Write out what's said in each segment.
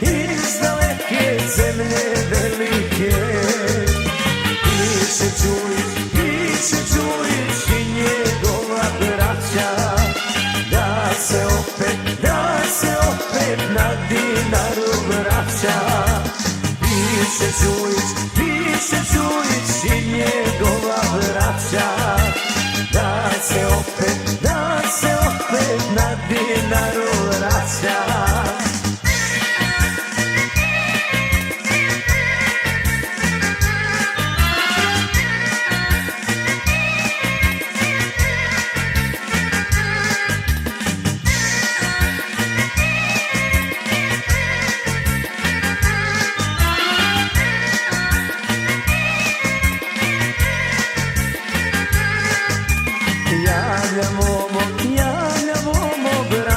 iz daleke zemlje velike. Piše Đujić i Da se opet, da se opet na dinaru vraća. Piše Đujić, piše Đujić i njegova braća. Da se da se opet na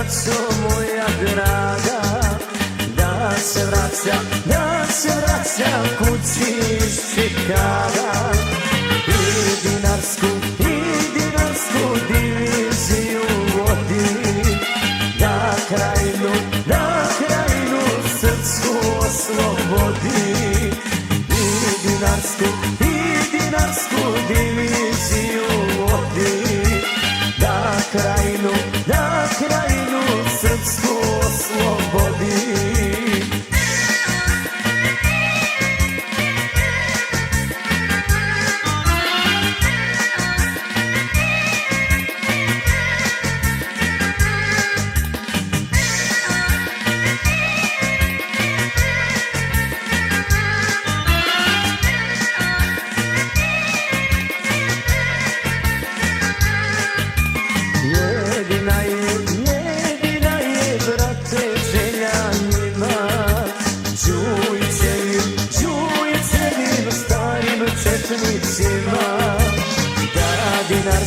braco moja draga Da se vraća, da se vraća kući iz Čikaga. I dinarsku, i dinarsku diviziju vodi. Da krajinu, da krajinu srpsku oslobodi. I dinarsku, i dinarsku diviziju vodi. Da krajinu, da srpsku oslobodi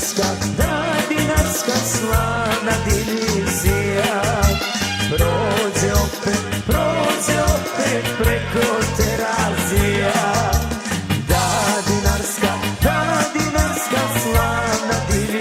Dinarska, da Dinarska slana divizija. Prođe opet, prođe opet preko terazija. Da Dinarska, da Dinarska slana divizija